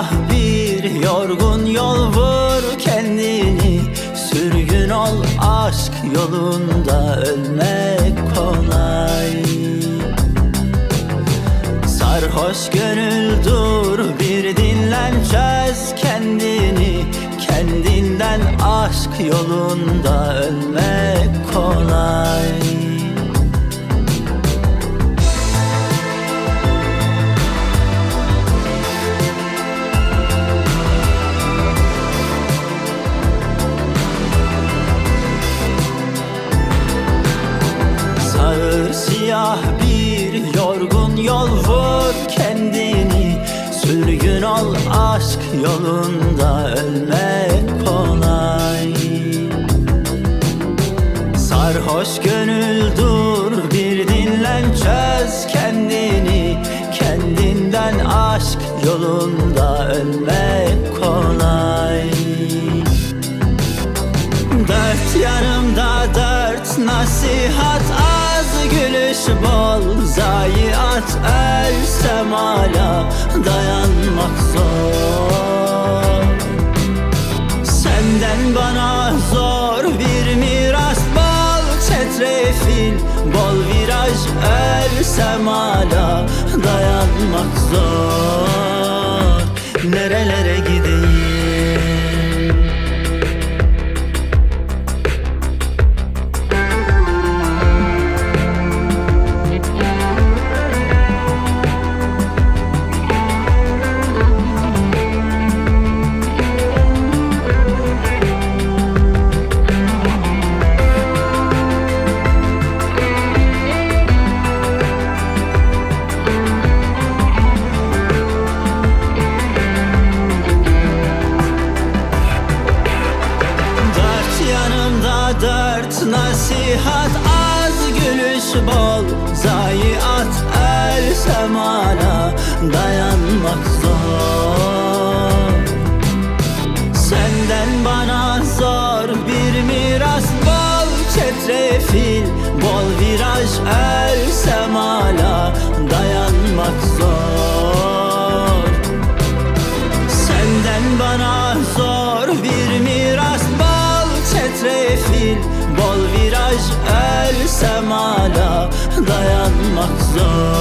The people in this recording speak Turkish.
Ah bir yorgun yol vur kendini. Sürgün ol aşk yolunda ölmek kolay. Sarhoş gönül dur bir dinlen çöz kendini. Kendinden aşk yolunda ölmek kolay. Siyah bir yorgun yol vur kendini. Sürgün ol aşk yolunda ölmek kolay. Sarhoş gönül dur bir dinlen çöz kendini. Kendinden aşk yolunda ölmek kolay. Dört yanımda dört nasihat gülüş bol Zayiat ölsem hala dayanmak zor. Senden bana zor bir miras bol çetrefil Bol viraj ölsem hala dayanmak zor. Nerelere gideyim yanımda dört nasihat. Az gülüş bol Zayiat ölsem hala dayanmak zor. Senden bana zor bir miras. Bol çetrefil Bol viraj ölsem hala dayanmak zor ölsem hala dayanmak zor